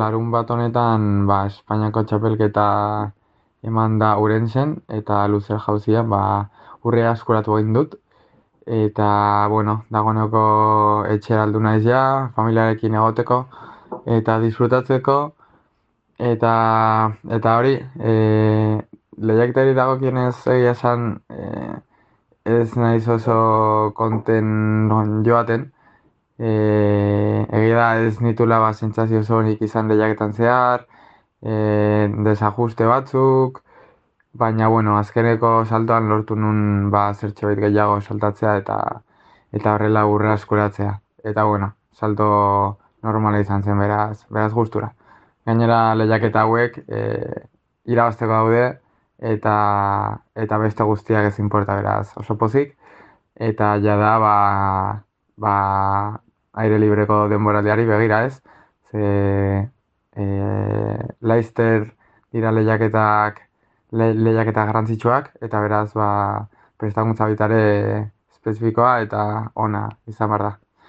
larun bat honetan ba, Espainiako txapelketa eman da urentzen eta luzer jauzia ba, urrea askuratu egin dut. Eta, bueno, dagoeneko etxera aldu naiz ja, familiarekin egoteko eta disfrutatzeko. Eta, eta hori, e, lehiaketari dagokienez egia esan e, ez naiz oso konten joaten. E, da ez nitula ba, sentsazio zonik izan lehiaketan zehar, e, desajuste batzuk, baina bueno, azkeneko saltoan lortu nun ba, zertxo bait gehiago saltatzea eta eta horrela urre askuratzea. Eta bueno, salto normala izan zen beraz, beraz gustura. Gainera lehiaketa hauek e, irabazteko daude eta eta beste guztiak ez importa beraz oso pozik eta jada ba, ba aire libreko denboraldiari begira ez ze e, Leicester dira lehiaketak le, lehiaketa garrantzitsuak eta beraz ba prestakuntza bitare espezifikoa eta ona izan behar da.